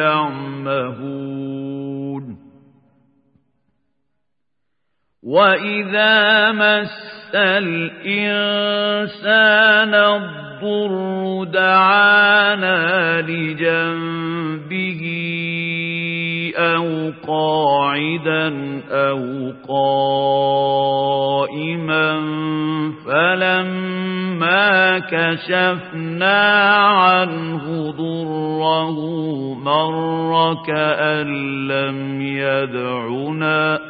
يعمهون. وإذا مس الإنسان الضر دعانا لجنبه أو قاعدا أو قائما فلما كشفنا عنه ضره مر كأن لم يدعنا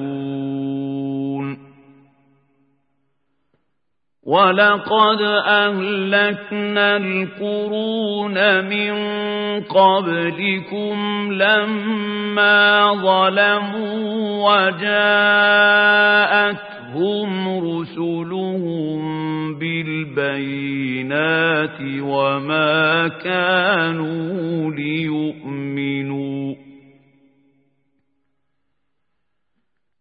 ولقد أهلكنا القرون من قبلكم لما ظلموا وجاءتهم رسلهم بالبينات وما كانوا ليؤمنوا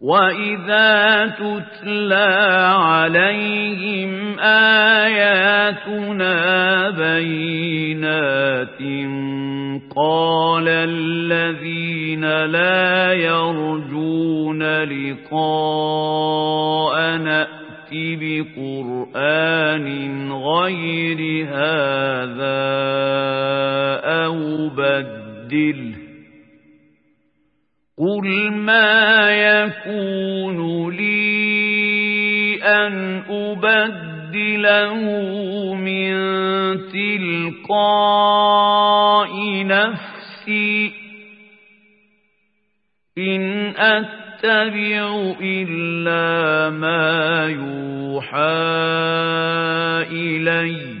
وَإِذَا تُتْلَى عَلَيْهِمْ آيَاتُنَا بَيِّنَاتٍ قَالَ الَّذِينَ لَا يَرْجُونَ لِقَاءَنَا ائْتِ بِقُرْآنٍ غَيْرِ هَذَا أَوْ بَدِّلْهُ قل ما يكون لي أن أبدله من تلقاء نفسي إن أتبع إلا ما يوحى إلي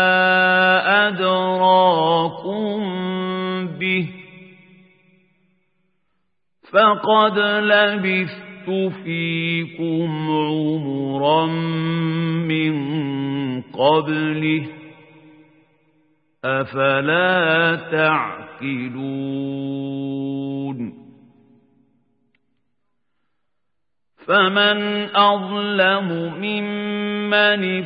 فقد لبثت فيكم عمرا من قبله أفلا تعقلون فمن أظلم ممن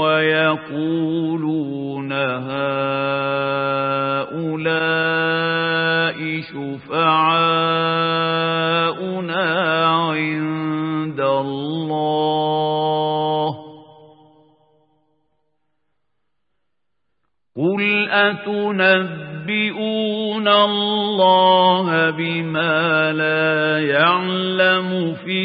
ويقولون هؤلاء شفعاؤنا عند الله قل أتنبئون الله بما لا يعلم في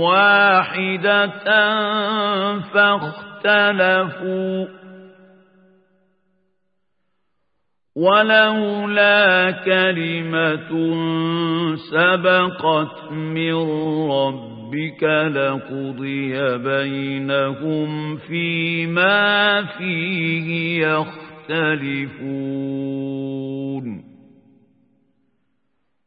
واحدة فاختلفوا. ولولا كلمة سبقت من ربك لقضي بينهم فيما فيه يختلفون.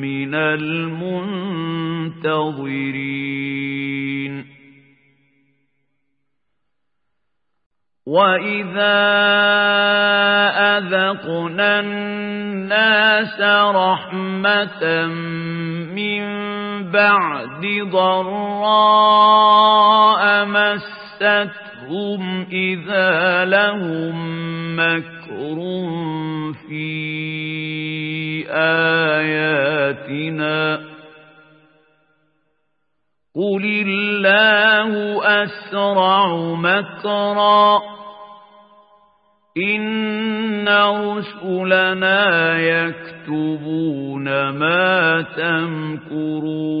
من المنتظرين. وإذا أذقنا الناس رحمة من بعد ضراء مستهم إذا لهم مكر في آياتنا قل الله أسرع مكرا إن رسلنا يكتبون ما تمكرون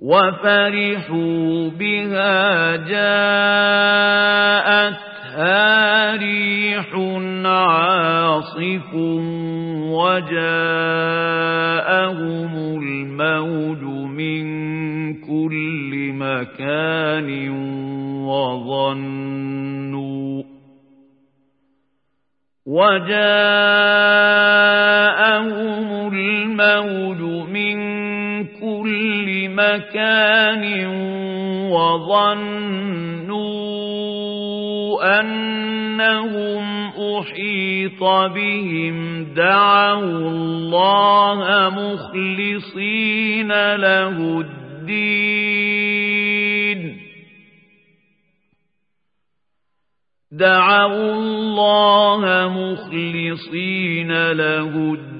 وفرحوا بها جاءتها ريح عاصف وجاءهم الموج من كل مكان وظنوا وجاءهم الموج من كل مكان وظنوا أنهم أحيط بهم دعوا الله مخلصين له الدين. دعوا الله مخلصين له الدين.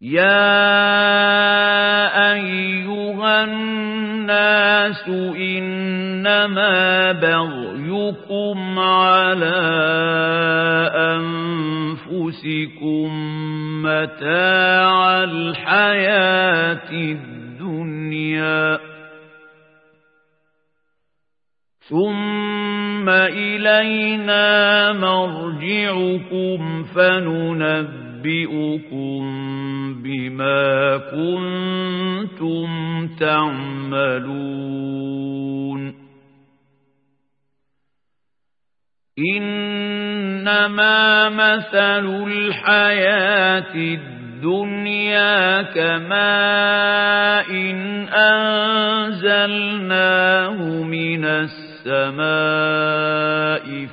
يا أيها الناس إنما بغيكم على أنفسكم متاع الحياة الدنيا. ثم إلينا مرجعكم فننبئ ينبئكم بما كنتم تعملون. إنما مثل الحياة الدنيا كماء إن أنزلناه من السماء فاختلف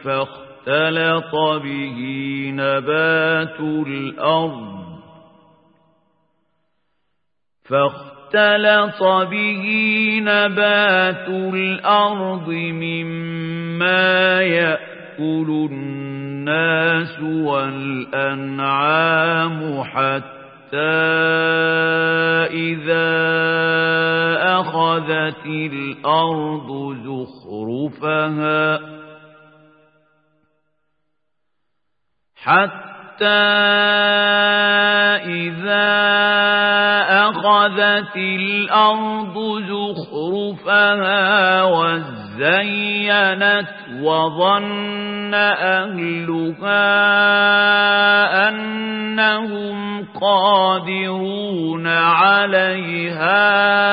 فاختلط به نبات الأرض فاختلط به نبات الأرض مما يأكل الناس والأنعام حتى إذا أخذت الأرض زخرفها حتى إذا أخذت الأرض زخرفها وزينت وظن أهلها أنهم قادرون عليها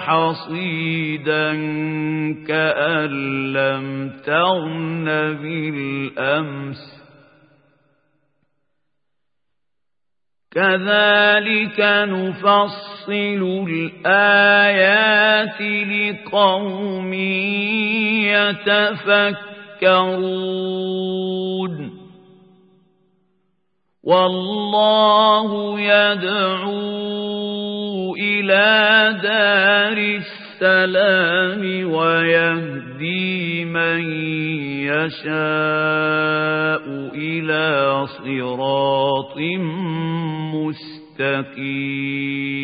حصيدا كأن لم تغن بالأمس. كذلك نفصل الآيات لقوم يتفكرون. والله يدعو إلى دار السلام ويهدي من يشاء إلى صراط مستقيم.